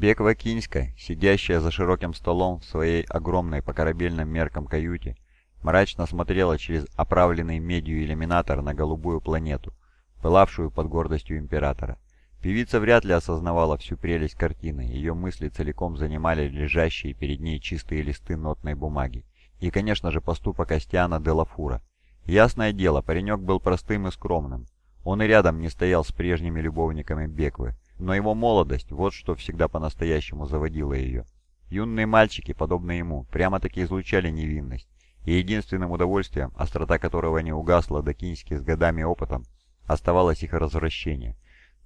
Беква Киньска, сидящая за широким столом в своей огромной по корабельным меркам каюте, мрачно смотрела через оправленный медью иллюминатор на голубую планету, пылавшую под гордостью императора. Певица вряд ли осознавала всю прелесть картины, ее мысли целиком занимали лежащие перед ней чистые листы нотной бумаги. И, конечно же, поступок Астиана де Лафура. Ясное дело, паренек был простым и скромным. Он и рядом не стоял с прежними любовниками Беквы, но его молодость, вот что всегда по-настоящему заводило ее. Юные мальчики, подобно ему, прямо-таки излучали невинность, и единственным удовольствием, острота которого не угасла до киньски с годами опытом, оставалось их развращение.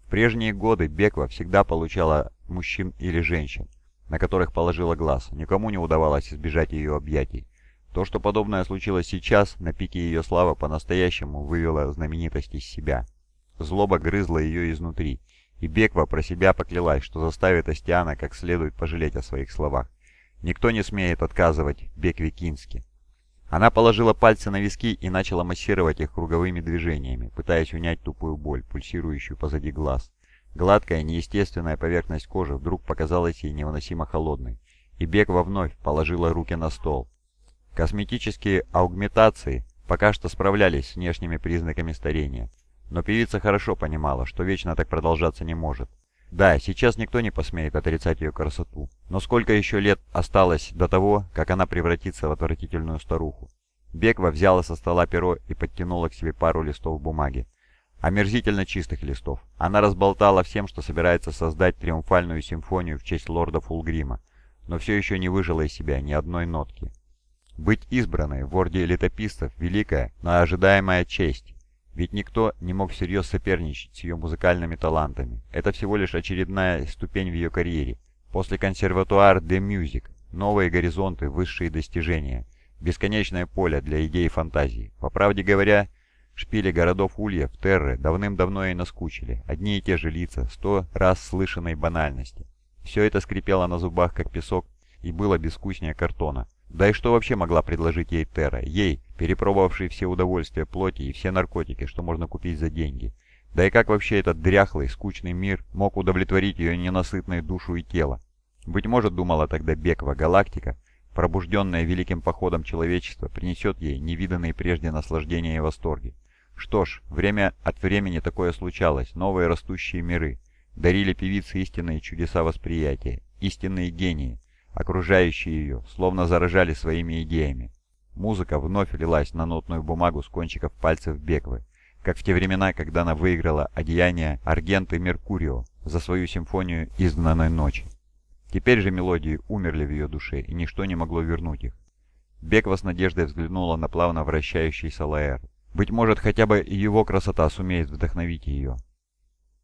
В прежние годы Беква всегда получала мужчин или женщин, на которых положила глаз, никому не удавалось избежать ее объятий. То, что подобное случилось сейчас, на пике ее славы по-настоящему вывело знаменитость из себя. Злоба грызла ее изнутри, и Беква про себя поклялась, что заставит Астиана как следует пожалеть о своих словах. Никто не смеет отказывать Бекве Кински. Она положила пальцы на виски и начала массировать их круговыми движениями, пытаясь унять тупую боль, пульсирующую позади глаз. Гладкая, неестественная поверхность кожи вдруг показалась ей невыносимо холодной, и Беква вновь положила руки на стол. Косметические аугментации пока что справлялись с внешними признаками старения, но певица хорошо понимала, что вечно так продолжаться не может. Да, сейчас никто не посмеет отрицать ее красоту. Но сколько еще лет осталось до того, как она превратится в отвратительную старуху? Беква взяла со стола перо и подтянула к себе пару листов бумаги. Омерзительно чистых листов. Она разболтала всем, что собирается создать триумфальную симфонию в честь лорда Фулгрима, но все еще не выжила из себя ни одной нотки. Быть избранной в орде летописцев – великая, но ожидаемая честь. Ведь никто не мог всерьез соперничать с ее музыкальными талантами. Это всего лишь очередная ступень в ее карьере. После консерватуар де Music, новые горизонты, высшие достижения, бесконечное поле для идей и фантазии. По правде говоря, шпили городов Ульев, Терры давным-давно и наскучили. Одни и те же лица, сто раз слышанной банальности. Все это скрипело на зубах, как песок, и было безвкуснее картона. Да и что вообще могла предложить ей Терра? Ей, перепробовавшей все удовольствия плоти и все наркотики, что можно купить за деньги. Да и как вообще этот дряхлый, скучный мир мог удовлетворить ее ненасытную душу и тело? Быть может, думала тогда Беква, галактика, пробужденная великим походом человечества, принесет ей невиданные прежде наслаждения и восторги. Что ж, время от времени такое случалось, новые растущие миры дарили певице истинные чудеса восприятия, истинные гении, Окружающие ее словно заражали своими идеями. Музыка вновь лилась на нотную бумагу с кончиков пальцев Беквы, как в те времена, когда она выиграла одеяние Аргенты Меркурио за свою симфонию «Изгнанной ночи». Теперь же мелодии умерли в ее душе, и ничто не могло вернуть их. Беква с надеждой взглянула на плавно вращающийся Лаэр. Быть может, хотя бы его красота сумеет вдохновить ее.